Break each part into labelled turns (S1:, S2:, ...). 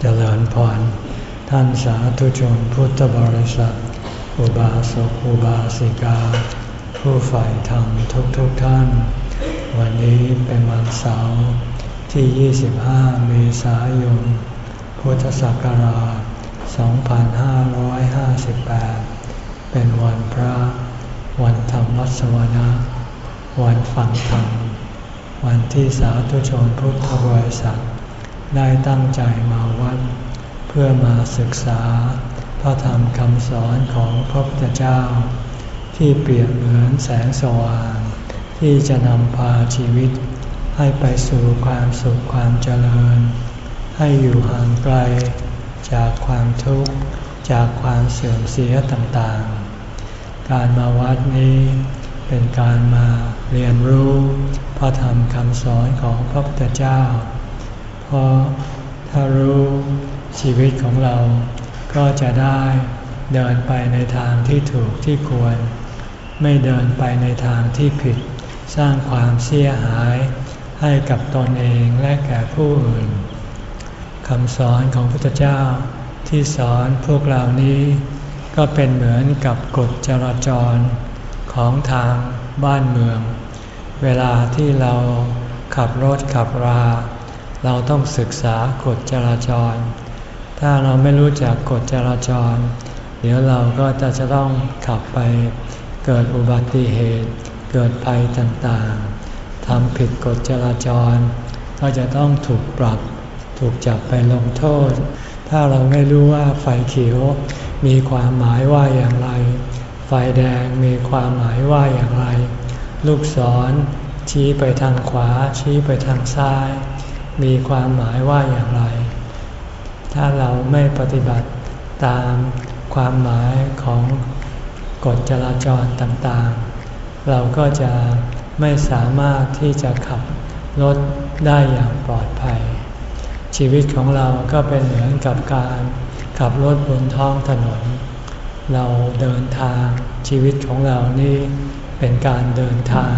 S1: เจริญพร ท่านสาธุชนพุทธบริษัท อุบาสกอุบาสิกา ผู้ใฝ่ธรรมทุกทุกท่าน วันนี้เป็นวันเสาร์ที่ 25 เมษายน พุทธศักราช 2558 เป็นวันพระ วันธรรมวัสวนะวันฟังธรรม วันที่สาธุชนพุทธบริษัท ได้ตั้งใจมาวัด เพื่อมาศึกษา พระธรรมคำสอนของพระพุทธเจ้า ที่เปรียบเหมือนแสงสว่าง ที่จะนำพาชีวิต ให้ไปสู่ความสุขความเจริญ ให้อยู่ห่างไกล จากความทุกข์จากความเสื่อมเสียต่างๆ การมาวัดนี้เป็นการมาเรียนรู้พระธรรมคำสอนของพระพุทธเจ้า เพราะถ้ารู้ชีวิตของเราก็จะได้เดินไปในทางที่ถูกที่ควร ไม่เดินไปในทางที่ผิด สร้างความเสียหายให้กับตนเองและแก่ผู้อื่นคำสอนของพุทธเจ้าที่สอนพวกเรานี้ ก็เป็นเหมือนกับกฎจราจรของทางบ้านเมือง เวลาที่เราขับรถขับรา เราต้องศึกษากฎจราจร ถ้าเราไม่รู้จักกฎจราจร เดี๋ยวเราก็จะจะต้องขับไปเกิดอุบัติเหตุ เกิดภัยต่างๆทำผิดกฎจราจร ก็จะต้องถูกปรับ ถูกจับไปลงโทษ ถ้าเราไม่รู้ว่าไฟเขียวมีความหมายว่าอย่างไร ไฟแดงมีความหมายว่าอย่างไร ลูกศรชี้ไปทางขวาชี้ไปทางซ้าย มีความหมายว่าอย่างไร ถ้าเราไม่ปฏิบัติตามความหมายของกฎจราจรต่างๆ เราก็จะไม่สามารถที่จะขับรถได้อย่างปลอดภัย ชีวิตของเราก็เป็นเหมือนกับการขับรถบนท้องถนน เราเดินทางชีวิตของเรานี่เป็นการเดินทาง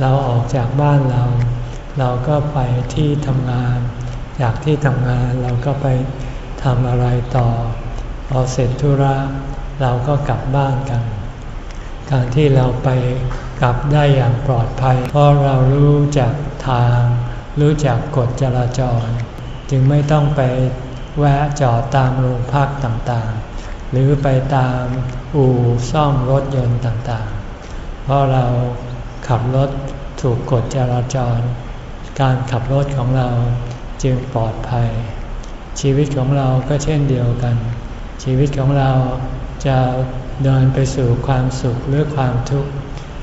S1: เราออกจากบ้านเรา เราก็ไปที่ทำงาน จากที่ทำงานเราก็ไปทำอะไรต่อ พอเสร็จธุระเราก็กลับบ้านกัน การที่เราไปกลับได้อย่างปลอดภัย เพราะเรารู้จักทาง รู้จักกฎจราจร จึงไม่ต้องไปแวะจอดตามโรงพักต่างๆ หรือไปตามอู่ซ่อมรถยนต์ต่างๆ เพราะเราขับรถถูกกฎจราจร การขับรถของเราจึงปลอดภัย ชีวิตของเราก็เช่นเดียวกัน ชีวิตของเราจะเดินไปสู่ความสุขหรือความทุกข์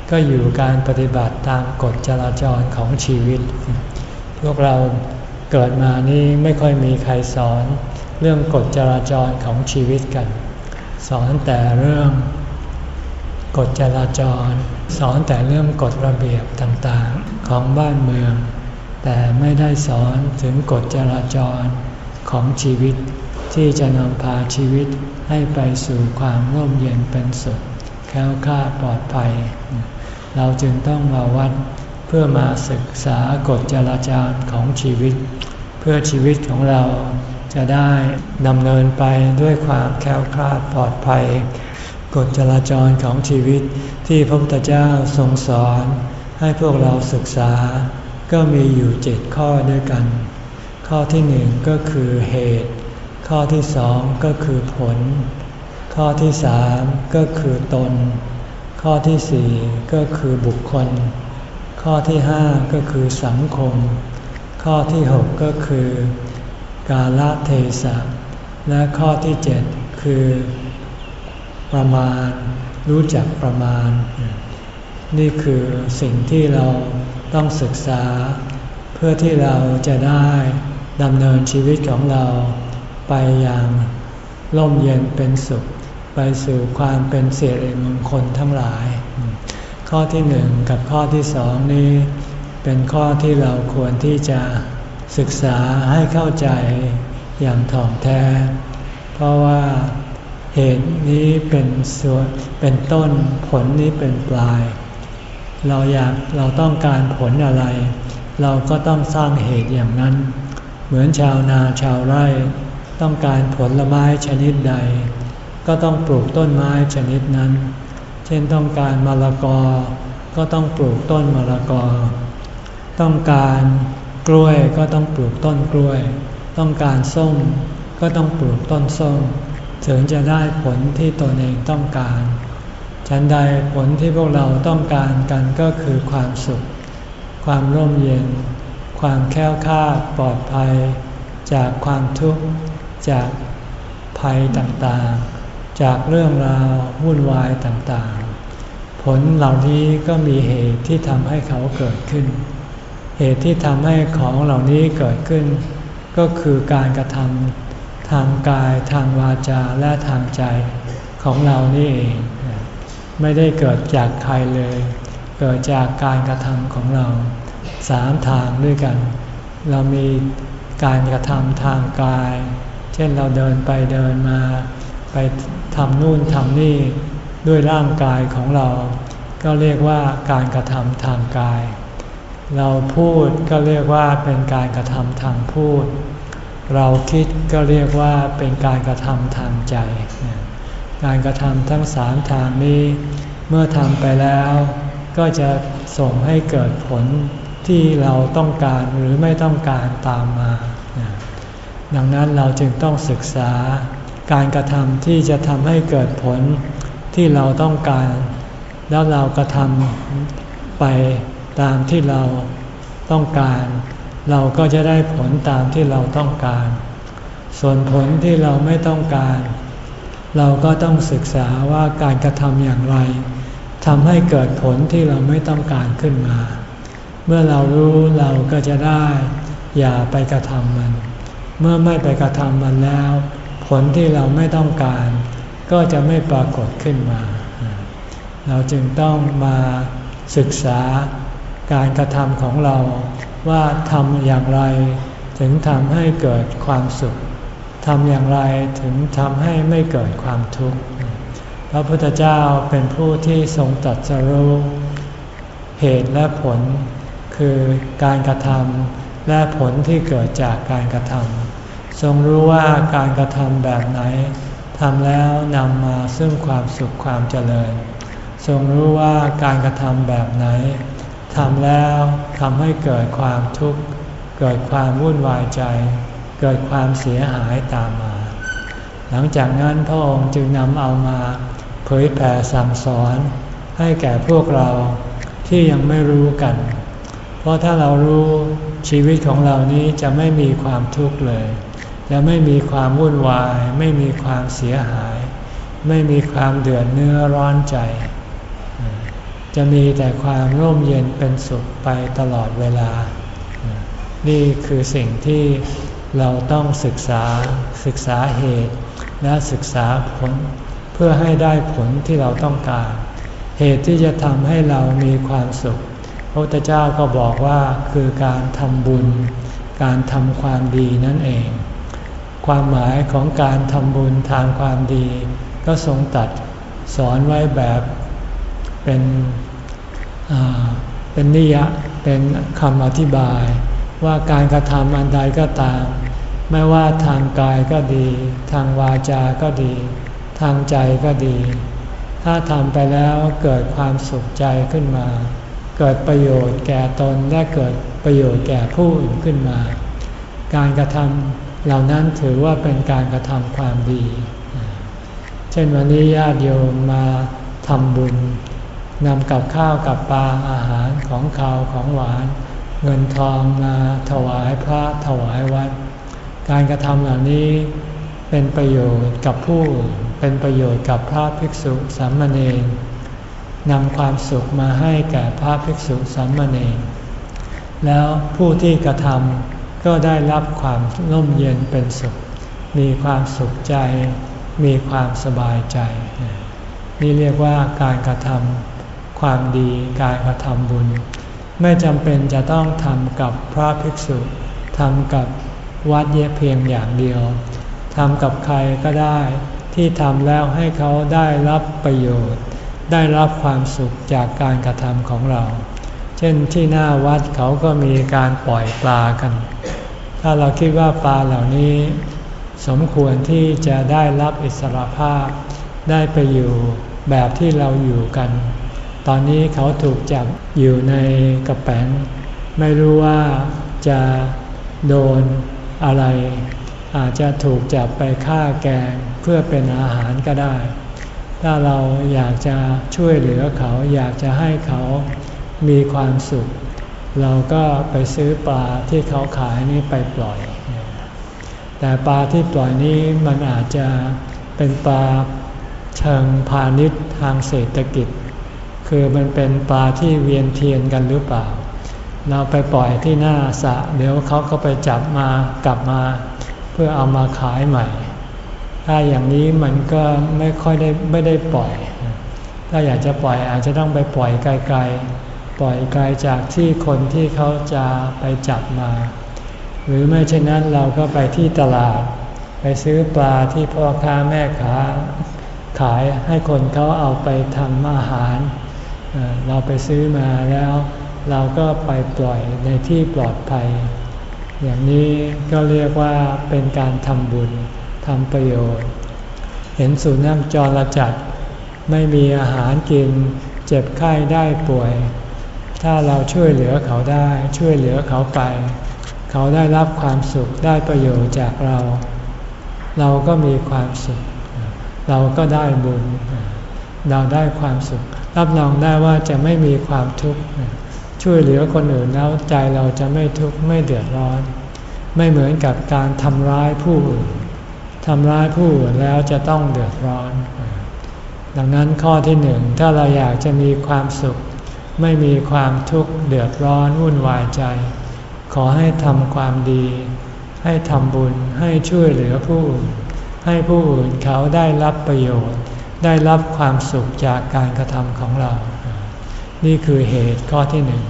S1: ก็อยู่การปฏิบัติตามกฎจราจรของชีวิต พวกเราเกิดมานี่ไม่ค่อยมีใครสอนเรื่องกฎจราจรของชีวิตกัน สอนแต่เรื่องกฎจราจร สอนแต่เรื่องกฎระเบียบต่างๆ ของบ้านเมือง แต่ไม่ได้สอนถึงกฎจราจรของชีวิตที่จะนำพาชีวิตให้ไปสู่ความร่มเย็นเป็นสุขแค้วคลาปลอดภัย เราจึงต้องมาวัดเพื่อมาศึกษากฎจราจรของชีวิต เพื่อชีวิตของเราจะได้ดำเนินไปด้วยความแค้วคลาดปลอดภัย กฎจราจรของชีวิตที่พระพุทธเจ้าทรงสอนให้พวกเราศึกษา ก็มีอยู่เจ็ดข้อด้วยกัน ข้อที่หนึ่งก็คือเหตุ ข้อที่สองก็คือผล ข้อที่สามก็คือตน ข้อที่สี่ก็คือบุคคล ข้อที่ห้าก็คือสังคม ข้อที่หกก็คือกาลเทศะและข้อที่เจ็ดคือ ประมาณ รู้จักประมาณ นี่คือสิ่งที่เรา ต้องศึกษา เพื่อที่เราจะได้ดำเนินชีวิตของเรา ไปอย่างร่มเย็นเป็นสุข ไปสู่ความเป็นเสียริมงคลทั้งหลาย ข้อที่หนึ่งกับข้อที่สองนี้ เป็นข้อที่เราควรที่จะศึกษาให้เข้าใจอย่างถ่องแท้ เพราะว่าเหตุนี้เป็นส่วนเป็นต้นผลนี้เป็นปลาย เราอยากเราต้องการผลอะไร เราก็ต้องสร้างเหตุอย่างนั้น เหมือนชาวนาชาวไร่ ต้องการผลไม้ชนิดใด ก็ต้องปลูกต้นไม้ชนิดนั้น เช่นต้องการมะละกอ ก็ต้องปลูกต้นมะละกอ ต้องการกล้วยก็ต้องปลูกต้นกล้วย ต้องการส้มก็ต้องปลูกต้นส้ม ถึงจะได้ผลที่ตนเองต้องการ ฉันใดผลที่พวกเราต้องการกันก็คือความสุข ความร่มเย็น ความแค้วคาดปลอดภัย จากความทุกข์ จากภัยต่างๆ จากเรื่องราววุ่นวายต่างๆ ผลเหล่านี้ก็มีเหตุที่ทำให้เขาเกิดขึ้น เหตุที่ทำให้ของเหล่านี้เกิดขึ้น ก็คือการกระทำทางกายทางวาจาและทางใจของเรานี่เอง ไม่ได้เกิดจากใครเลย เกิดจากการกระทำของเราสามทางด้วยกัน เรามีการกระทำทางกาย เช่นเราเดินไปเดินมา ไปทำนู่นทำนี่ด้วยร่างกายของเรา ก็เรียกว่าการกระทำทางกาย เราพูดก็เรียกว่าเป็นการกระทำทางพูด เราคิดก็เรียกว่าเป็นการกระทำทางใจ การกระทำทั้งสามทางนี้ เมื่อทำไปแล้ว ก็จะส่งให้เกิดผลที่เราต้องการหรือไม่ต้องการตามมา ดังนั้นเราจึงต้องศึกษาการกระทำที่จะทำให้เกิดผลที่เราต้องการ แล้วเรากระทำไปตามที่เราต้องการ เราก็จะได้ผลตามที่เราต้องการ ส่วนผลที่เราไม่ต้องการ เราก็ต้องศึกษาว่าการกระทำอย่างไรทำให้เกิดผลที่เราไม่ต้องการขึ้นมา เมื่อเรารู้เราก็จะได้ อย่าไปกระทำมัน เมื่อไม่ไปกระทำมันแล้ว ผลที่เราไม่ต้องการ ก็จะไม่ปรากฏขึ้นมา เราจึงต้องมาศึกษาการกระทำของเราว่าทำอย่างไร ถึงทำให้เกิดความสุข ทำอย่างไรถึงทำให้ไม่เกิดความทุกข์ พระพุทธเจ้าเป็นผู้ที่ทรงตัดสรู้เหตุและผล คือการกระทำและผลที่เกิดจากการกระทำทรงรู้ว่าการกระทำแบบไหนทำแล้วนำมาซึ่งความสุขความเจริญ ทรงรู้ว่าการกระทำแบบไหนทำแล้วทำให้เกิดความทุกข์ เกิดความวุ่นวายใจ เกิดความเสียหายตามมา หลังจากนั้นพระองค์จึงนำเอามาเผยแผ่สั่งสอน ให้แก่พวกเราที่ยังไม่รู้กัน เพราะถ้าเรารู้ชีวิตของเรานี้จะไม่มีความทุกข์เลย จะไม่มีความวุ่นวาย ไม่มีความเสียหาย ไม่มีความเดือดเนื้อร้อนใจ จะมีแต่ความร่มเย็นเป็นสุขไปตลอดเวลา นี่คือสิ่งที่ เราต้องศึกษาศึกษาเหตุ และศึกษาผล เพื่อให้ได้ผลที่เราต้องการ เหตุที่จะทำให้เรามีความสุข พระพุทธเจ้าก็บอกว่าคือการทำบุญ การทำความดีนั่นเอง ความหมายของการทำบุญทางความดี ก็ทรงตัดสอนไว้แบบเป็นเป็นนิยะเป็นคำอธิบายว่าการกระทำอันใดก็ตาม ไม่ว่าทางกายก็ดี ทางวาจาก็ดี ทางใจก็ดี ถ้าทำไปแล้วเกิดความสุขใจขึ้นมา เกิดประโยชน์แก่ตนและเกิดประโยชน์แก่ผู้อื่นขึ้นมา การกระทำเหล่านั้นถือว่าเป็นการกระทำความดี เช่นวันนี้ญาติโยมมาทำบุญนำกับข้าวกับปลาอาหารของขาวของหวาน เงินทองมาถวายพระถวายวัด การกระทำเหล่านี้เป็นประโยชน์กับผู้เป็นประโยชน์กับพระภิกษุสามเณรนำความสุขมาให้แก่พระภิกษุสามเณรแล้วผู้ที่กระทำก็ได้รับความร่มเย็นเป็นสุข มีความสุขใจ มีความสบายใจ นี่เรียกว่าการกระทำความดีการกระทำบุญ ไม่จำเป็นจะต้องทำกับพระภิกษุทำกับ วัดเยเพียงอย่างเดียวทำกับใครก็ได้ที่ทำแล้วให้เขาได้รับประโยชน์ ได้รับความสุขจากการกระทำของเรา เช่นที่หน้าวัดเขาก็มีการปล่อยปลากัน ถ้าเราคิดว่าปลาเหล่านี้ สมควรที่จะได้รับอิสรภาพ ได้ไปอยู่แบบที่เราอยู่กัน ตอนนี้เขาถูกจับอยู่ในกระแปงไม่รู้ว่าจะโดน อะไร อาจจะถูกจับไปฆ่าแกงเพื่อเป็นอาหารก็ได้ ถ้าเราอยากจะช่วยเหลือเขาอยากจะให้เขามีความสุข เราก็ไปซื้อปลาที่เขาขายนี่ไปปล่อย แต่ปลาที่ปล่อยนี้มันอาจจะเป็นปลาเชิงพาณิชย์ทางเศรษฐกิจ คือมันเป็นปลาที่เวียนเทียนกันหรือเปล่า เราไปปล่อยที่หน้าสะเดี๋ยวเขาก็ไปจับมากลับมา เพื่อเอามาขายใหม่ ถ้าอย่างนี้มันก็ไม่ค่อยได้ไม่ได้ปล่อย ถ้าอยากจะปล่อยอาจจะต้องไปปล่อยไกลๆ ปล่อยไกลจากที่คนที่เขาจะไปจับมา หรือไม่เช่นนั้นเราก็ไปที่ตลาด ไปซื้อปลาที่พ่อค้าแม่ค้าขายให้คนเขาเอาไปทำอาหาร เราไปซื้อมาแล้ว เราก็ไปปล่อยในที่ปลอดภัย อย่างนี้ก็เรียกว่าเป็นการทำบุญทำประโยชน์ เห็นสุนัขจรจัด ไม่มีอาหารกิน เจ็บไข้ได้ป่วย ถ้าเราช่วยเหลือเขาได้ช่วยเหลือเขาไป เขาได้รับความสุขได้ประโยชน์จากเรา เราก็มีความสุข เราก็ได้บุญ เราได้ความสุข รับรองได้ว่าจะไม่มีความทุกข์ ช่วยเหลือคนอื่นแล้วใจเราจะไม่ทุกข์ไม่เดือดร้อน ไม่เหมือนกับการทำร้ายผู้อื่นทำร้ายผู้อื่นแล้วจะต้องเดือดร้อน ดังนั้นข้อที่หนึ่งถ้าเราอยากจะมีความสุข ไม่มีความทุกข์เดือดร้อนวุ่นวายใจ ขอให้ทำความดี ให้ทำบุญให้ช่วยเหลือผู้อื่นให้ผู้อื่นเขาได้รับประโยชน์ ได้รับความสุขจากการกระทำของเรา นี่คือเหตุข้อที่หนึ่ง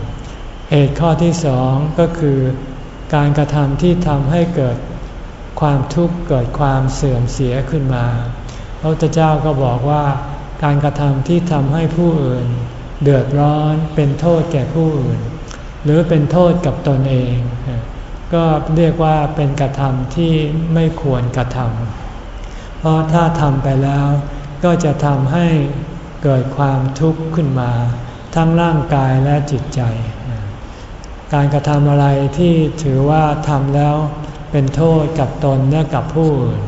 S1: เหตุข้อที่สองก็คือการกระทำที่ทำให้เกิดความทุกข์เกิดความเสื่อมเสียขึ้นมา พระพุทธเจ้าก็บอกว่า การกระทำที่ทำให้ผู้อื่น เดือดร้อนเป็นโทษแก่ผู้อื่น หรือเป็นโทษกับตนเอง ก็เรียกว่าเป็นกระทำที่ไม่ควรกระทำเพราะถ้าทำไปแล้ว ก็จะทำให้เกิดความทุกข์ขึ้นมา ทั้งร่างกายและจิตใจ การกระทำอะไรที่ถือว่าทำแล้วเป็นโทษกับตนและกับผู้อื่น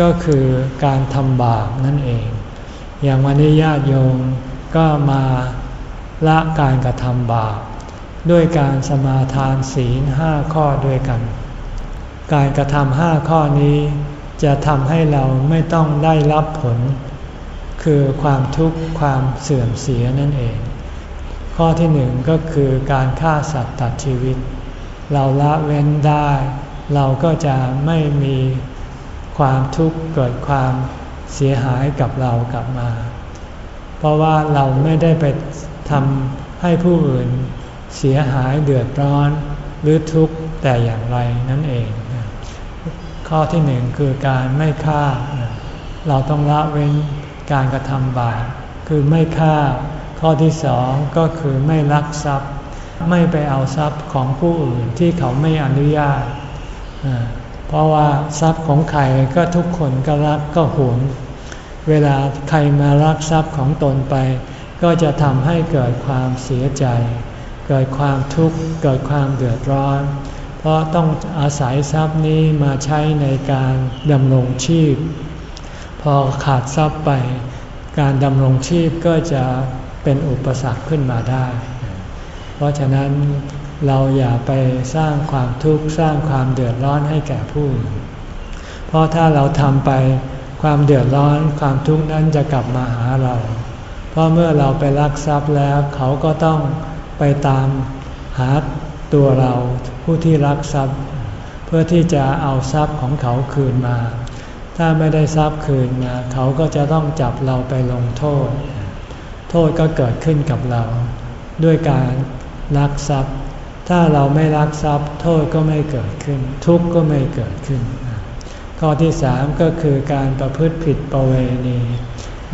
S1: ก็คือการทำบาปนั่นเอง อย่างวันนี้ญาติโยมก็มาละการกระทำบาปด้วยการสมาทานศีลห้าข้อด้วยกัน การกระทำห้าข้อนี้จะทำให้เราไม่ต้องได้รับผล คือความทุกข์ความเสื่อมเสียนั่นเอง ข้อที่หนึ่งก็คือการฆ่าสัตว์ตัดชีวิต เราละเว้นได้ เราก็จะไม่มีความทุกข์เกิดความเสียหายกับเรากลับมา เพราะว่าเราไม่ได้ไปทำให้ผู้อื่นเสียหายเดือดร้อนหรือทุกข์แต่อย่างไรนั่นเอง ข้อที่หนึ่งคือการไม่ฆ่า เราต้องละเว้นการกระทำบาปคือไม่ฆ่า ข้อที่สองก็คือไม่ลักทรัพย์ ไม่ไปเอาทรัพย์ของผู้อื่นที่เขาไม่อนุญาต เพราะว่าทรัพย์ของใครก็ทุกคนก็รักก็หวง เวลาใครมารักทรัพย์ของตนไป ก็จะทำให้เกิดความเสียใจ เกิดความทุกข์ เกิดความเดือดร้อน เพราะต้องอาศัยทรัพย์นี้มาใช้ในการดำรงชีพ พอขาดทรัพย์ไป การดำรงชีพก็จะ เป็นอุปสรรคขึ้นมาได้ เพราะฉะนั้นเราอย่าไปสร้างความทุกข์สร้างความเดือดร้อนให้แก่ผู้อื่นเพราะถ้าเราทำไปความเดือดร้อนความทุกข์นั้นจะกลับมาหาเรา เพราะเมื่อเราไปรักทรัพย์แล้ว เขาก็ต้องไปตามหาตัวเราผู้ที่รักทรัพย์ เพื่อที่จะเอาทรัพย์ของเขาคืนมา ถ้าไม่ได้ทรัพย์คืนมา เขาก็จะต้องจับเราไปลงโทษ โทษก็เกิดขึ้นกับเรา ด้วยการรักทรัพย์ ถ้าเราไม่รักทรัพย์ โทษก็ไม่เกิดขึ้น ทุกข์ก็ไม่เกิดขึ้น ข้อที่สามก็คือการประพฤติผิดประเวณี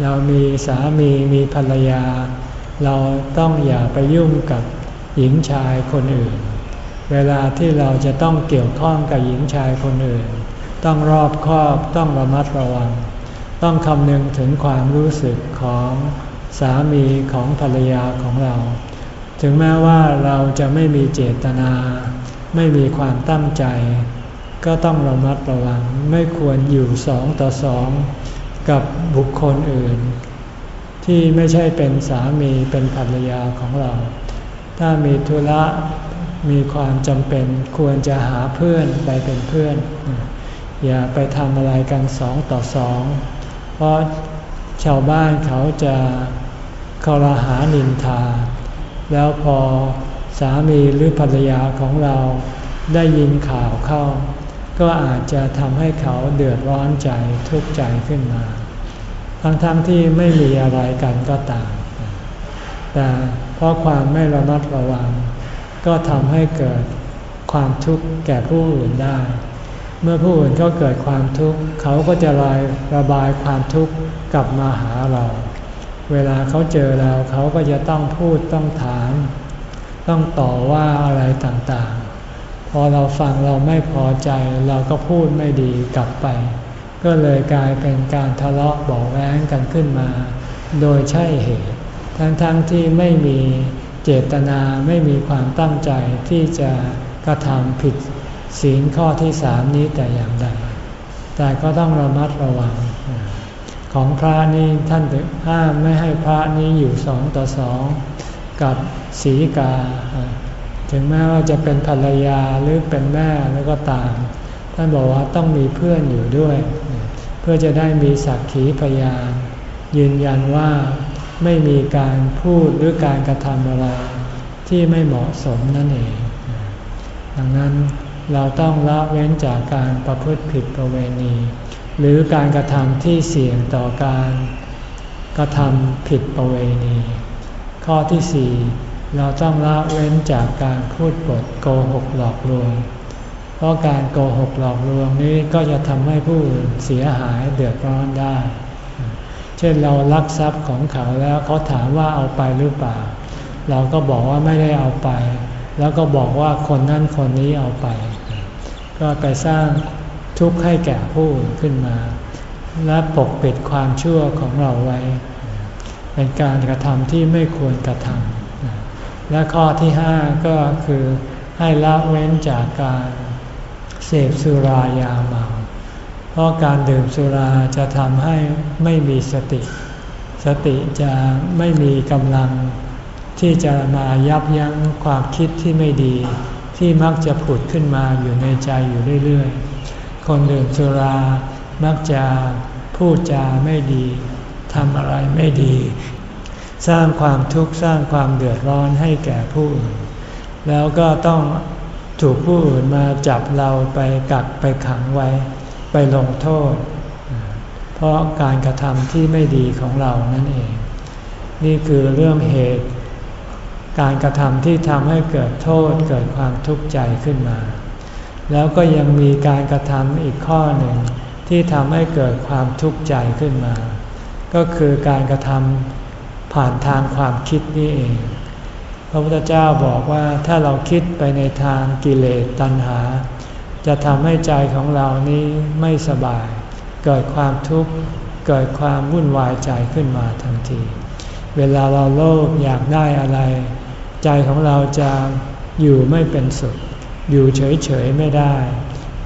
S1: เรามีสามีมีภรรยา เราต้องอย่าไปยุ่งกับหญิงชายคนอื่น เวลาที่เราจะต้องเกี่ยวข้องกับหญิงชายคนอื่น ต้องรอบคอบต้องระมัดระวัง ต้องคำนึงถึงความรู้สึกของ สามีของภรรยาของเรา ถึงแม้ว่าเราจะไม่มีเจตนา ไม่มีความตั้งใจ ก็ต้องระมัดระวังไม่ควรอยู่สองต่อสองกับบุคคลอื่น ที่ไม่ใช่เป็นสามีเป็นภรรยาของเรา ถ้ามีธุระมีความจำเป็นควรจะหาเพื่อนไปเป็นเพื่อน อย่าไปทำอะไรกันสองต่อสอง เพราะชาวบ้านเขาจะ คารหานินทา แล้วพอสามีหรือภรรยาของเราได้ยินข่าวเข้า ก็อาจจะทำให้เขาเดือดร้อนใจทุกข์ใจขึ้นมา ทั้งๆทที่ไม่มีอะไรกันก็ตาม แต่เพราะความไม่ระมัดระวัง ก็ทำให้เกิดความทุกข์แก่ผู้อื่นได้ เมื่อผู้อื่นก็เกิดความทุกข์เขาก็จะระระบายความทุกข์กลับมาหาเรา เวลาเขาเจอเราเขาก็จะต้องพูดต้องถาม ต้องต่อว่าอะไรต่างๆ พอเราฟังเราไม่พอใจเราก็พูดไม่ดีกลับไป ก็เลยกลายเป็นการทะเลาะบอกแว้งกันขึ้นมา โดยใช่เหตุ ทั้งๆทที่ไม่มีเจตนาไม่มีความตั้งใจที่จะกระทำผิดศีลข้อที่สามนี้แต่อย่างใดแต่ก็ต้องระมัดระวัง ของพระนี่ท่านถึงห้ามไม่ให้พระนี้อยู่สองต่อสองกับศีกา ถึงแม้ว่าจะเป็นภรรยาหรือเป็นแม่แล้วก็ตาม ท่านบอกว่าต้องมีเพื่อนอยู่ด้วย เพื่อจะได้มีสักขีพยาน ยืนยันว่าไม่มีการพูดหรือการกระทำอะไร ที่ไม่เหมาะสมนั่นเอง ดังนั้นเราต้องละเว้นจากการประพฤติผิดประเวณี หรือการกระทำที่เสี่ยงต่อการกระทำผิดประเวณี ข้อที่สี่เราต้องละเว้นจากการพูดปดโกหกหลอกลวง เพราะการโกหกหลอกลวงนี้ก็จะทำให้ผู้อื่นเสียหายเดือดร้อนได้ เช่นเราลักทรัพย์ของเขาแล้วเขาถามว่าเอาไปหรือเปล่า เราก็บอกว่าไม่ได้เอาไป แล้วก็บอกว่าคนนั้นคนนี้เอาไป ก็ไปสร้าง ทุกข์ให้แก่ผู้อื่นขึ้นมา และปกปิดความชั่วของเราไว้ เป็นการกระทำที่ไม่ควรกระทำและข้อที่ห้าก็คือให้ละเว้นจากการเสพสุรายาเมาเพราะการดื่มสุราจะทำให้ไม่มีสติ สติจะไม่มีกำลังที่จะมายับยั้งความคิดที่ไม่ดี ที่มักจะผุดขึ้นมาอยู่ในใจอยู่เรื่อยๆ คนดื่มสุรา มักจะพูดจาไม่ดีทำอะไรไม่ดี สร้างความทุกข์สร้างความเดือดร้อนให้แก่ผู้อื่น แล้วก็ต้องถูกผู้อื่นมาจับเราไปกักไปขังไว้ ไปลงโทษ เพราะการกระทำที่ไม่ดีของเรานั่นเอง นี่คือเรื่องเหตุ การกระทำที่ทำให้เกิดโทษเกิดความทุกข์ใจขึ้นมา แล้วก็ยังมีการกระทำอีกข้อหนึ่ง ที่ทำให้เกิดความทุกข์ใจขึ้นมา ก็คือการกระทำผ่านทางความคิดนี่เอง พระพุทธเจ้าบอกว่าถ้าเราคิดไปในทางกิเลสตัณหา จะทำให้ใจของเรานี้ไม่สบาย เกิดความทุกข์เกิดความวุ่นวายใจขึ้นมาทันที เวลาเราโลภอยากได้อะไร ใจของเราจะอยู่ไม่เป็นสุข อยู่เฉยๆไม่ได้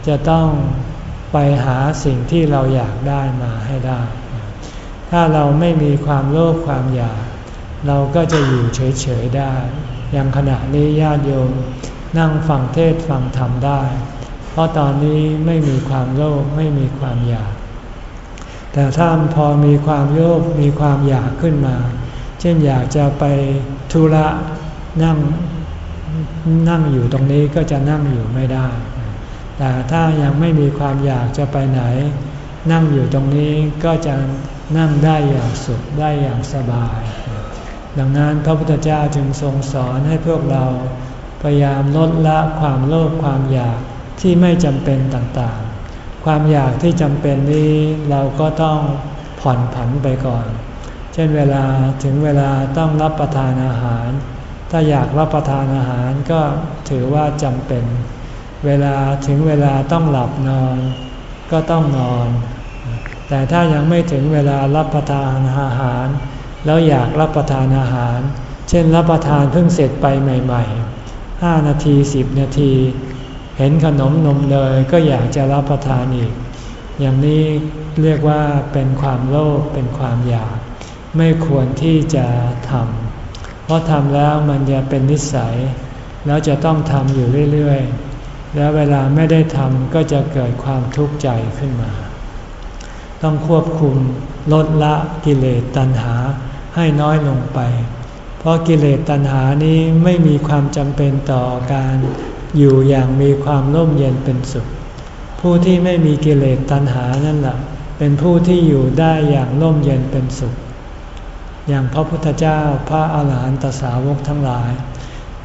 S1: จะต้องไปหาสิ่งที่เราอยากได้มาให้ได้ ถ้าเราไม่มีความโลภความอยาก เราก็จะอยู่เฉยๆได้ อย่างขณะนี้ญาติโยมนั่งฟังเทศฟังธรรมได้ เพราะตอนนี้ไม่มีความโลภไม่มีความอยาก แต่ถ้าพอมีความโลภมีความอยากขึ้นมา เช่นอยากจะไปธุระนั่ง นั่งอยู่ตรงนี้ก็จะนั่งอยู่ไม่ได้ แต่ถ้ายังไม่มีความอยากจะไปไหน นั่งอยู่ตรงนี้ก็จะนั่งได้อย่างสุขได้อย่างสบาย ดังนั้นพระพุทธเจ้าจึงทรงสอนให้พวกเราพยายามลดละความโลภความอยากที่ไม่จำเป็นต่างๆ ความอยากที่จำเป็นนี้เราก็ต้องผ่อนผันไปก่อน เช่นเวลาถึงเวลาต้องรับประทานอาหาร ถ้าอยากรับประทานอาหารก็ถือว่าจำเป็น เวลาถึงเวลาต้องหลับนอนก็ต้องนอน แต่ถ้ายังไม่ถึงเวลารับประทานอาหาร แล้วอยากรับประทานอาหาร เช่นรับประทานเพิ่งเสร็จไปใหม่ๆห้านาทีสิบนาที เห็นขนมนมเลยก็อยากจะรับประทานอีก อย่างนี้เรียกว่าเป็นความโลภเป็นความอยาก ไม่ควรที่จะทำ เพราะทำแล้วมันจะเป็นนิสัย แล้วจะต้องทำอยู่เรื่อยๆ แล้วเวลาไม่ได้ทำก็จะเกิดความทุกข์ใจขึ้นมา ต้องควบคุมลดละกิเลสตัณหาให้น้อยลงไป เพราะกิเลสตัณหานี้ไม่มีความจำเป็นต่อการอยู่อย่างมีความร่มเย็นเป็นสุข ผู้ที่ไม่มีกิเลสตัณหานั่นแหละเป็นผู้ที่อยู่ได้อย่างร่มเย็นเป็นสุข อย่างพระพุทธเจ้าพระอาหารหันตสาวกทั้งหลาย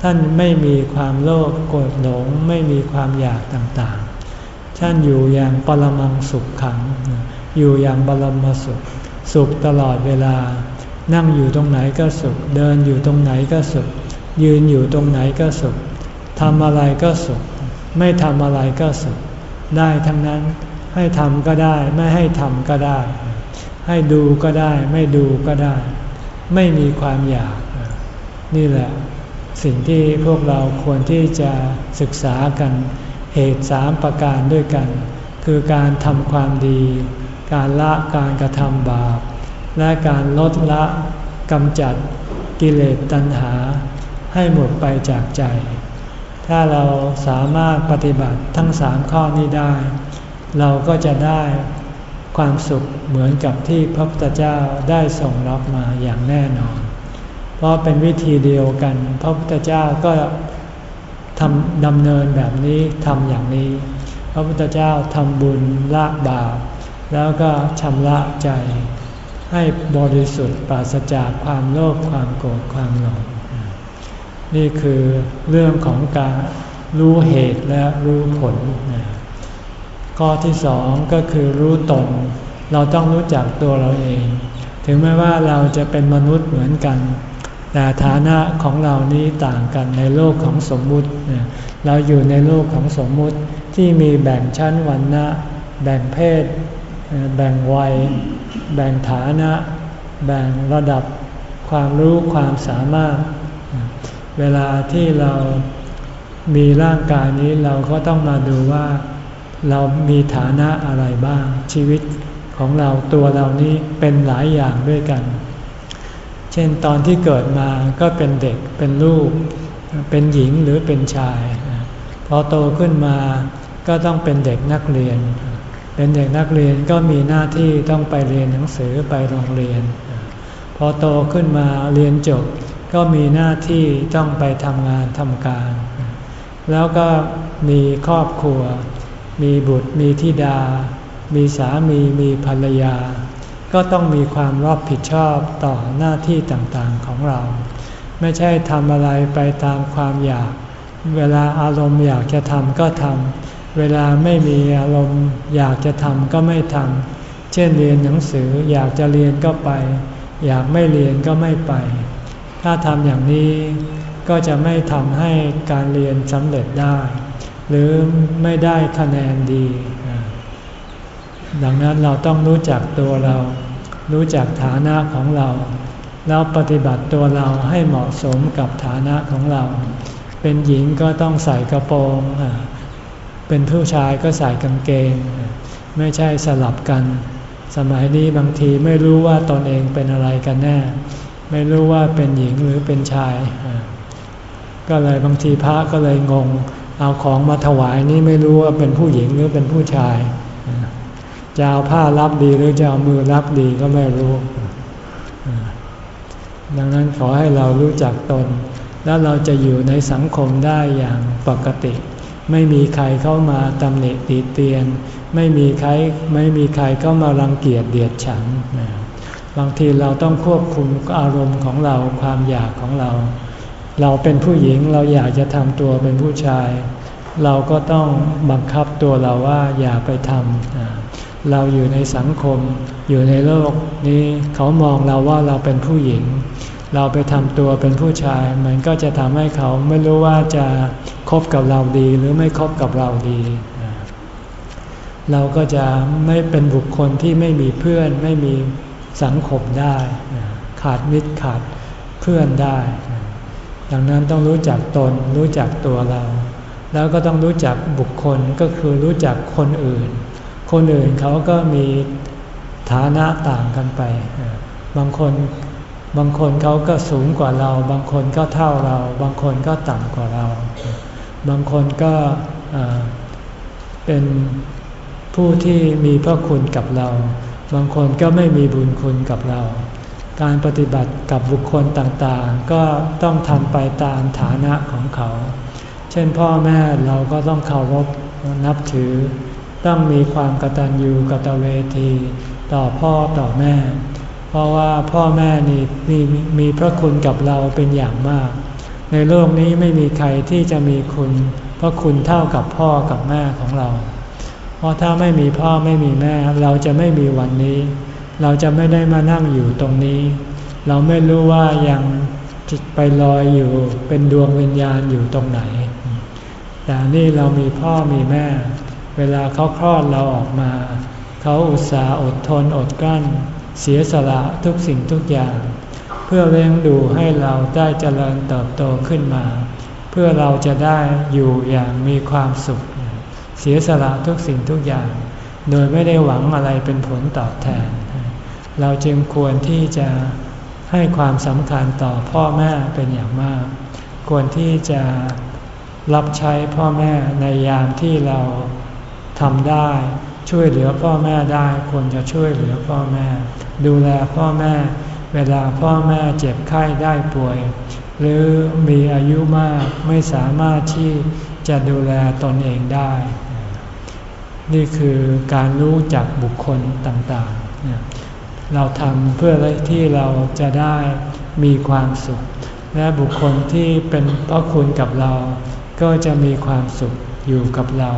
S1: ท่านไม่มีความโลภโกรธหลงไม่มีความอยากต่างๆ ท่านอยู่อย่างปรมังสุขขัง อยู่อย่างบรมสุข สุขตลอดเวลา นั่งอยู่ตรงไหนก็สุข เดินอยู่ตรงไหนก็สุข ยืนอยู่ตรงไหนก็สุขทำอะไรก็สุข ไม่ทำอะไรก็สุข ได้ทั้งนั้นให้ทำก็ได้ ไม่ให้ทำก็ได้ ให้ดูก็ได้ ไม่ดูก็ได้ ไม่มีความอยาก นี่แหละสิ่งที่พวกเราควรที่จะศึกษากันเหตุสามประการด้วยกัน คือการทำความดี การละการกระทำบาป และการลดละกำจัดกิเลสตัณหา ให้หมดไปจากใจ ถ้าเราสามารถปฏิบัติทั้งสามข้อนี้ได้ เราก็จะได้ ความสุขเหมือนกับที่พระพุทธเจ้าได้ส่งรับมาอย่างแน่นอน เพราะเป็นวิธีเดียวกัน พระพุทธเจ้าก็ทำดำเนินแบบนี้ทำอย่างนี้ พระพุทธเจ้าทำบุญละบาปแล้วก็ชำระใจ ให้บริสุทธิ์ปราศจากความโลภความโกรธความหลงนี่คือเรื่องของการรู้เหตุและรู้ผลนะ ข้อที่สองก็คือรู้ตนเราต้องรู้จักตัวเราเอง ถึงแม้ว่าเราจะเป็นมนุษย์เหมือนกัน แต่ฐานะของเรานี้ต่างกันในโลกของสมมุติ เราอยู่ในโลกของสมมุติที่มีแบ่งชั้นวันนะแบ่งเพศ แบ่งวัย แบ่งฐานะ แบ่งระดับความรู้ความสามารถ เวลาที่เรามีร่างกายนี้เราก็ต้องมาดูว่า เรามีฐานะอะไรบ้าง ชีวิตของเราตัวเรานี้เป็นหลายอย่างด้วยกัน เช่นตอนที่เกิดมาก็เป็นเด็กเป็นลูก เป็นหญิงหรือเป็นชาย พอโตขึ้นมาก็ต้องเป็นเด็กนักเรียน เป็นเด็กนักเรียนก็มีหน้าที่ต้องไปเรียนหนังสือไปโรงเรียน พอโตขึ้นมาเรียนจบก็มีหน้าที่ต้องไปทำงานทำการ แล้วก็มีครอบครัว มีบุตรมีธิดา มีสามีมีภรรยา ก็ต้องมีความรับผิดชอบต่อหน้าที่ต่างๆของเรา ไม่ใช่ทำอะไรไปตามความอยาก เวลาอารมณ์อยากจะทำก็ทำเวลาไม่มีอารมณ์อยากจะทำก็ไม่ทำเช่นเรียนหนังสืออยากจะเรียนก็ไป อยากไม่เรียนก็ไม่ไป ถ้าทำอย่างนี้ก็จะไม่ทำให้การเรียนสำเร็จได้ หรือไม่ได้คะแนนดี ดังนั้นเราต้องรู้จักตัวเรา รู้จักฐานะของเรา แล้วปฏิบัติตัวเราให้เหมาะสมกับฐานะของเรา เป็นหญิงก็ต้องใส่กระโปรง เป็นผู้ชายก็ใส่กางเกง ไม่ใช่สลับกัน สมัยนี้บางทีไม่รู้ว่าตนเองเป็นอะไรกันแน่ ไม่รู้ว่าเป็นหญิงหรือเป็นชาย ก็เลยบางทีพระก็เลยงง เอาของมาถวายนี่ไม่รู้ว่าเป็นผู้หญิงหรือเป็นผู้ชาย จะเอาผ้ารับดีหรือจะเอามือรับดีก็ไม่รู้ ดังนั้นขอให้เรารู้จักตน แล้วเราจะอยู่ในสังคมได้อย่างปกติ ไม่มีใครเข้ามาตำหนิตีเตียน ไม่มีใครไม่มีใครเข้ามารังเกียจเดียดฉัน บางทีเราต้องควบคุมอารมณ์ของเราความอยากของเรา เราเป็นผู้หญิงเราอยากจะทำตัวเป็นผู้ชาย เราก็ต้องบังคับตัวเราว่าอย่าไปทำเราอยู่ในสังคม อยู่ในโลกนี้เขามองเราว่าเราเป็นผู้หญิง เราไปทำตัวเป็นผู้ชาย มันก็จะทำให้เขาไม่รู้ว่าจะคบกับเราดีหรือไม่คบกับเราดีเราก็จะไม่เป็นบุคคลที่ไม่มีเพื่อนไม่มีสังคมได้ ขาดมิตรขาดเพื่อนได้ ดังนั้นต้องรู้จักตนรู้จักตัวเรา แล้วก็ต้องรู้จักบุคคลก็คือรู้จักคนอื่น คนอื่นเขาก็มีฐานะต่างกันไป บางคนบางคนเขาก็สูงกว่าเรา บางคนก็เท่าเรา บางคนก็ต่ำกว่าเรา บางคนก็เป็นผู้ที่มีพระคุณกับเรา บางคนก็ไม่มีบุญคุณกับเรา การปฏิบัติกับบุคคลต่างๆ ก็ต้องทำไปตามฐานะของเขา เช่นพ่อแม่เราก็ต้องเคารพนับถือ ต้องมีความกตัญญูกตเวที ต่อพ่อต่อแม่ เพราะว่าพ่อแม่นี่มีมีพระคุณกับเราเป็นอย่างมาก ในโลกนี้ไม่มีใครที่จะมีคุณพระคุณเท่ากับพ่อกับแม่ของเรา เพราะถ้าไม่มีพ่อไม่มีแม่เราจะไม่มีวันนี้ เราจะไม่ได้มานั่งอยู่ตรงนี้ เราไม่รู้ว่ายังไปลอยอยู่เป็นดวงวิญญาณอยู่ตรงไหน แต่นี่เรามีพ่อมีแม่ เวลาเขาคลอดเราออกมา เขาอุตส่าห์อดทนอดกลั้น เสียสละทุกสิ่งทุกอย่าง เพื่อเลี้ยงดูให้เราได้เจริญเติบโตขึ้นมา เพื่อเราจะได้อยู่อย่างมีความสุข เสียสละทุกสิ่งทุกอย่าง โดยไม่ได้หวังอะไรเป็นผลตอบแทน เราจึงควรที่จะให้ความสำคัญต่อพ่อแม่เป็นอย่างมาก ควรที่จะรับใช้พ่อแม่ในยามที่เราทำได้ ช่วยเหลือพ่อแม่ได้ควรจะช่วยเหลือพ่อแม่ ดูแลพ่อแม่ เวลาพ่อแม่เจ็บไข้ได้ป่วย หรือมีอายุมากไม่สามารถที่จะดูแลตนเองได้ นี่คือการรู้จักบุคคลต่างๆ เราทำเพื่อที่เราจะได้มีความสุข และบุคคลที่เป็นพระคุณกับเรา ก็จะมีความสุขอยู่กับเรา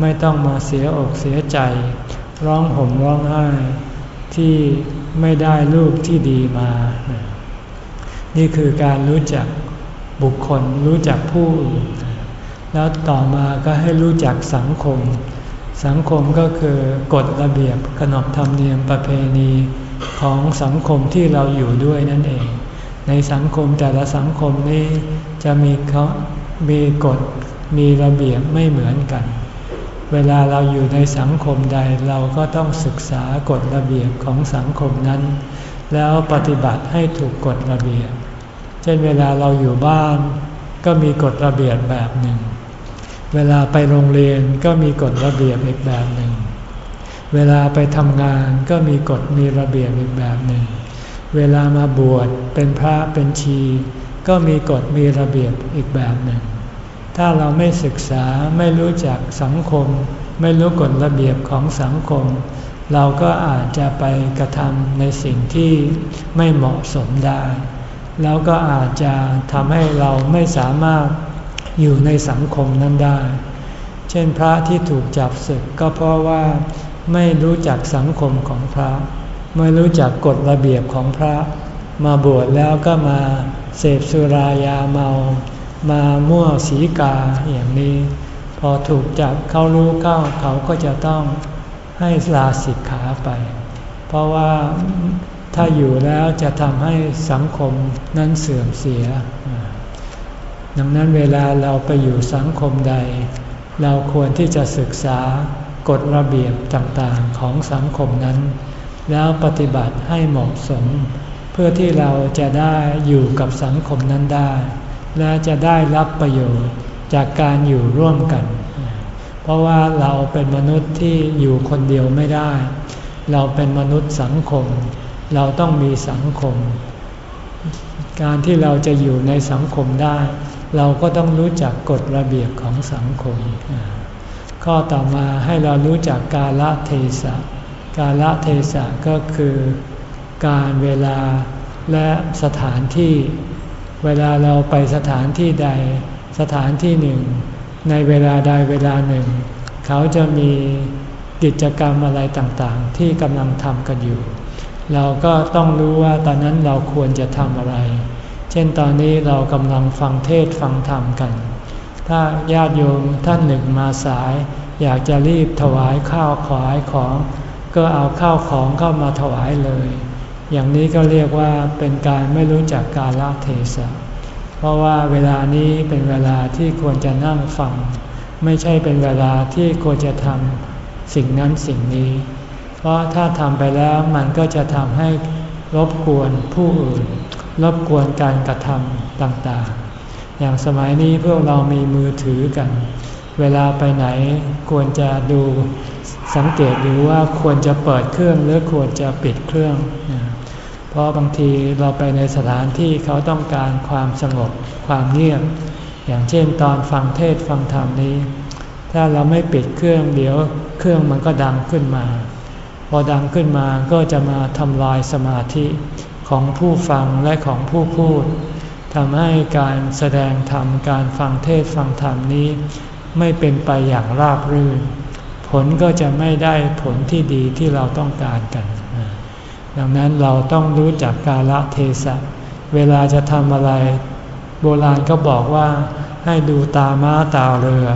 S1: ไม่ต้องมาเสียอกเสียใจ ร้องห่มร้องไห้ที่ไม่ได้ลูกที่ดีมา นี่คือการรู้จักบุคคลรู้จักผู้อื่นแล้วต่อมาก็ให้รู้จักสังคม สังคมก็คือกฎระเบียบขนบธรรมเนียมประเพณีของสังคมที่เราอยู่ด้วยนั่นเอง ในสังคมแต่ละสังคมนี้จะมีเขามีกฎมีระเบียบไม่เหมือนกัน เวลาเราอยู่ในสังคมใดเราก็ต้องศึกษากฎระเบียบของสังคมนั้น แล้วปฏิบัติให้ถูกกฎระเบียบ เช่นเวลาเราอยู่บ้านก็มีกฎระเบียบแบบหนึ่ง เวลาไปโรงเรียนก็มีกฎระเบียบอีกแบบหนึ่ง เวลาไปทำงานก็มีกฎมีระเบียบอีกแบบหนึ่ง เวลามาบวชเป็นพระเป็นชี ก็มีกฎมีระเบียบอีกแบบหนึ่ง ถ้าเราไม่ศึกษาไม่รู้จักสังคม ไม่รู้กฎระเบียบของสังคม เราก็อาจจะไปกระทำในสิ่งที่ไม่เหมาะสมได้ แล้วก็อาจจะทำให้เราไม่สามารถ อยู่ในสังคมนั้นได้ เช่นพระที่ถูกจับศึกก็เพราะว่าไม่รู้จักสังคมของพระ ไม่รู้จักกฎระเบียบของพระ มาบวชแล้วก็มาเสพสุรายาเมา มามั่วสีกาอย่างนี้ พอถูกจับเขารู้เข้าเขาก็จะต้องให้ลาสิกขาไป เพราะว่าถ้าอยู่แล้วจะทำให้สังคมนั้นเสื่อมเสีย ดังนั้นเวลาเราไปอยู่สังคมใด เราควรที่จะศึกษากฎระเบียบต่างๆของสังคมนั้น แล้วปฏิบัติให้เหมาะสม เพื่อที่เราจะได้อยู่กับสังคมนั้นได้ และจะได้รับประโยชน์จากการอยู่ร่วมกัน เพราะว่าเราเป็นมนุษย์ที่อยู่คนเดียวไม่ได้ เราเป็นมนุษย์สังคม เราต้องมีสังคม การที่เราจะอยู่ในสังคมได้ เราก็ต้องรู้จักกฎระเบียบของสังคม ข้อต่อมาให้เรารู้จักกาลเทศะ กาลเทศะก็คือการเวลาและสถานที่ เวลาเราไปสถานที่ใด สถานที่หนึ่ง ในเวลาใดเวลาหนึ่ง เขาจะมีกิจกรรมอะไรต่างๆ ที่กำลังทำกันอยู่ เราก็ต้องรู้ว่าตอนนั้นเราควรจะทำอะไร เช่นตอนนี้เรากำลังฟังเทศฟังธรรมกัน ถ้าญาติโยมท่านหนึ่งมาสาย อยากจะรีบถวายข้าวขายของ ก็เอาข้าวของเข้ามาถวายเลย อย่างนี้ก็เรียกว่าเป็นการไม่รู้จักกาลเทศะเพราะว่าเวลานี้เป็นเวลาที่ควรจะนั่งฟัง ไม่ใช่เป็นเวลาที่ควรจะทำสิ่งนั้นสิ่งนี้ เพราะถ้าทำไปแล้วมันก็จะทำให้รบกวนผู้อื่น รบกวนการกระทำต่างๆ อย่างสมัยนี้พวกเรามีมือถือกัน เวลาไปไหนควรจะดูสังเกตดูว่าควรจะเปิดเครื่องหรือควรจะปิดเครื่อง เพราะบางทีเราไปในสถานที่เขาต้องการความสงบความเงียบ อย่างเช่นตอนฟังเทศฟังธรรมนี้ ถ้าเราไม่ปิดเครื่องเดี๋ยวเครื่องมันก็ดังขึ้นมา พอดังขึ้นมาก็จะมาทำลายสมาธิ ของผู้ฟังและของผู้พูดทำให้การแสดงธรรมการฟังเทศฟังธรรมนี้ ไม่เป็นไปอย่างราบรื่น ผลก็จะไม่ได้ผลที่ดีที่เราต้องการกัน ดังนั้นเราต้องรู้จักกาลเทศะ เวลาจะทำอะไร โบราณก็บอกว่าให้ดูตาม้าตาเรือ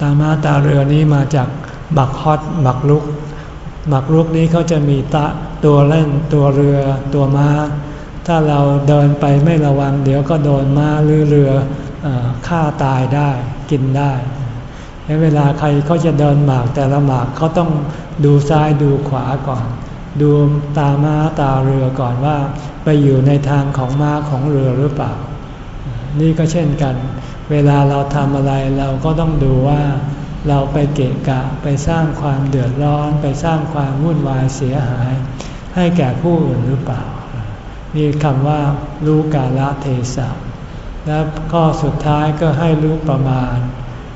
S1: ตาม้าตาเรือนี้มาจากบักฮอตบักลุก บักลุกนี้เขาจะมีตะตัวเล่นตัวเรือตัวม้า ถ้าเราเดินไปไม่ระวัง เดี๋ยวก็โดนม้าหรือเรือฆ่าตายได้กินได้เวลาใครเขาจะเดินหมากแต่ละหมากเขาต้องดูซ้ายดูขวาก่อน ดูตาม้าตาเรือก่อนว่า ไปอยู่ในทางของม้าของเรือหรือเปล่า นี่ก็เช่นกัน เวลาเราทำอะไรเราก็ต้องดูว่า เราไปเกะกะไปสร้างความเดือดร้อน ไปสร้างความวุ่นวายเสียหาย ให้แก่ผู้อื่นหรือเปล่า นี่คำว่ารู้กาลเทศะและข้อสุดท้ายก็ให้รู้ประมาณ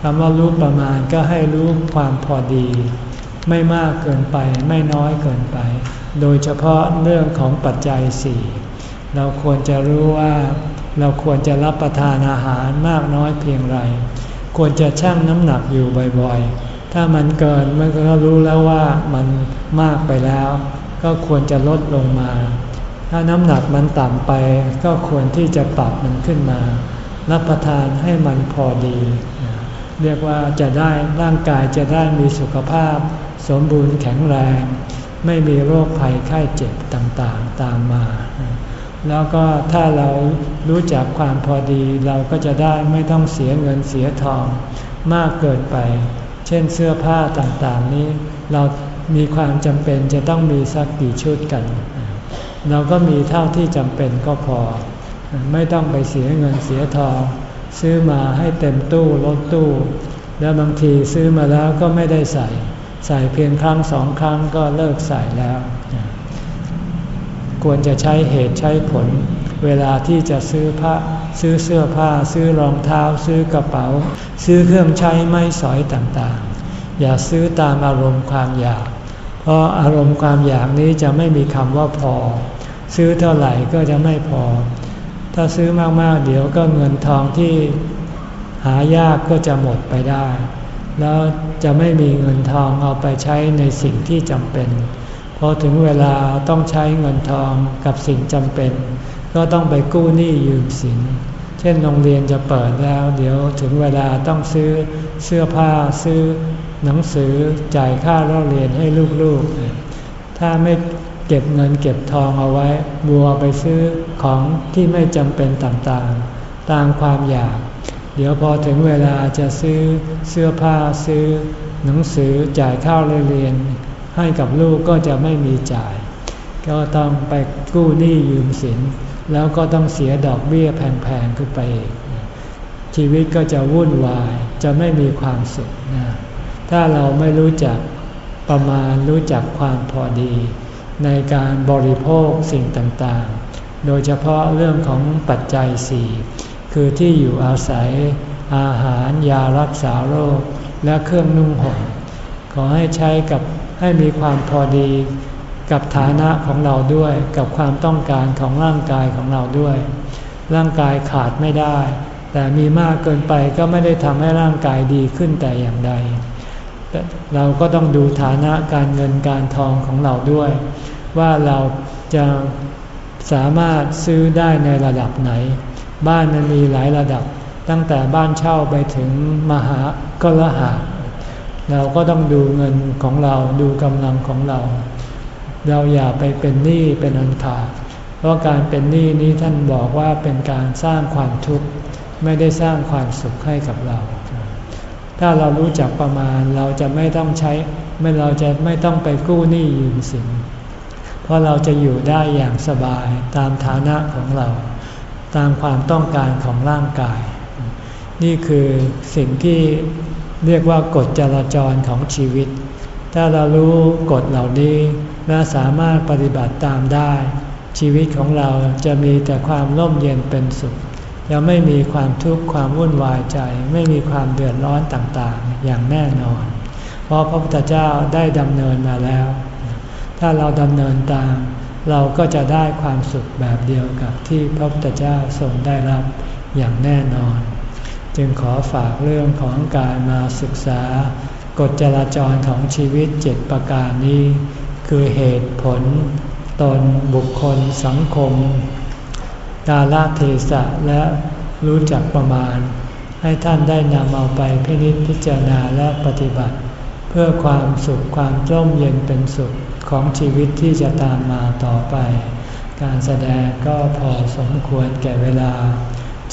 S1: คำว่ารู้ประมาณก็ให้รู้ความพอดี ไม่มากเกินไปไม่น้อยเกินไป โดยเฉพาะเรื่องของปัจจัยสี่เราควรจะรู้ว่าเราควรจะรับประทานอาหารมากน้อยเพียงไร ควรจะชั่งน้ำหนักอยู่บ่อยๆ ถ้ามันเกินมันก็รู้แล้วว่ามันมากไปแล้ว ก็ควรจะลดลงมา ถ้าน้ำหนักมันต่ำไป ก็ควรที่จะปรับมันขึ้นมา รับประทานให้มันพอดี เรียกว่าจะได้ร่างกายจะได้มีสุขภาพ สมบูรณ์แข็งแรง ไม่มีโรคภัยไข้เจ็บต่างๆ ตามมา แล้วก็ถ้าเรารู้จักความพอดีเราก็จะได้ไม่ต้องเสียเงินเสียทองมากเกินไป เช่นเสื้อผ้าต่างๆนี้ เรามีความจำเป็นจะต้องมีสักกี่ชุดกัน เราก็มีเท่าที่จำเป็นก็พอ ไม่ต้องไปเสียเงินเสียทอง ซื้อมาให้เต็มตู้รถตู้ แล้วบางทีซื้อมาแล้วก็ไม่ได้ใส่ ใส่เพียงครั้งสองครั้งก็เลิกใส่แล้ว ควรจะใช้เหตุใช้ผล เวลาที่จะซื้อผ้าซื้อเสื้อผ้า ซื้อรองเท้า ซื้อกระเป๋า ซื้อเครื่องใช้ไม้สอยต่างๆ อย่าซื้อตามอารมณ์ความอยาก เพราะอารมณ์ความอยากนี้จะไม่มีคำว่าพอ ซื้อเท่าไหร่ก็จะไม่พอ ถ้าซื้อมากๆ เดี๋ยวก็เงินทองที่หายากก็จะหมดไปได้ แล้วจะไม่มีเงินทองเอาไปใช้ในสิ่งที่จำเป็น พอถึงเวลาต้องใช้เงินทองกับสิ่งจำเป็น ก็ต้องไปกู้หนี้ยืมสิน เช่นโรงเรียนจะเปิดแล้ว เดี๋ยวถึงเวลาต้องซื้อเสื้อผ้าซื้อหนังสือจ่ายค่าเรียนให้ลูกๆ ถ้าไม่เก็บเงินเก็บทองเอาไว้ บัวไปซื้อของที่ไม่จำเป็นต่างๆ ตามความอยาก เดี๋ยวพอถึงเวลาจะซื้อเสื้อผ้าซื้อหนังสือจ่ายข้าวเรียน ให้กับลูกก็จะไม่มีจ่าย ก็ต้องไปกู้หนี้ยืมสิน แล้วก็ต้องเสียดอกเบี้ยแพงๆขึ้นไปอีกชีวิตก็จะวุ่นวายจะไม่มีความสุขนะถ้าเราไม่รู้จักประมาณรู้จักความพอดี ในการบริโภคสิ่งต่างๆ โดยเฉพาะเรื่องของปัจจัยสี่คือที่อยู่อาศัยอาหารยารักษาโรคและเครื่องนุ่งห่มขอให้ใช้กับ ให้มีความพอดีกับฐานะของเราด้วย กับความต้องการของร่างกายของเราด้วย ร่างกายขาดไม่ได้ แต่มีมากเกินไปก็ไม่ได้ทำให้ร่างกายดีขึ้นแต่อย่างใด เราก็ต้องดูฐานะการเงินการทองของเราด้วย ว่าเราจะสามารถซื้อได้ในระดับไหน บ้านมันมีหลายระดับ ตั้งแต่บ้านเช่าไปถึงมหากรหะ เราก็ต้องดูเงินของเราดูกำลังของเรา เราอย่าไปเป็นหนี้เป็นอันขาดเพราะการเป็นหนี้นี้ท่านบอกว่าเป็นการสร้างความทุกข์ไม่ได้สร้างความสุขให้กับเรา ถ้าเรารู้จักประมาณเราจะไม่ต้องใช้ไม่เราจะไม่ต้องไปกู้หนี้ยืมสินเพราะเราจะอยู่ได้อย่างสบายตามฐานะของเรา ตามความต้องการของร่างกาย นี่คือสิ่งที่ เรียกว่ากฎจราจรของชีวิต ถ้าเรารู้กฎเหล่านี้และสามารถปฏิบัติตามได้ ชีวิตของเราจะมีแต่ความร่มเย็นเป็นสุขจะไม่มีความทุกข์ความวุ่นวายใจ ไม่มีความเดือดร้อนต่างๆ อย่างแน่นอน เพราะพระพุทธเจ้าได้ดำเนินมาแล้ว ถ้าเราดำเนินตาม เราก็จะได้ความสุขแบบเดียวกับที่พระพุทธเจ้าทรงได้รับอย่างแน่นอน จึงขอฝากเรื่องของการมาศึกษากฎจราจรของชีวิตเจ็ดประการนี้ คือเหตุผล ตนบุคคลสังคม กาลเทศะและรู้จักประมาณ ให้ท่านได้นำเอาไปพินิจพิจารณาและปฏิบัติ เพื่อความสุขความร่มเย็นเป็นสุขของชีวิตที่จะตามมาต่อไป การแสดงก็พอสมควรแก่เวลา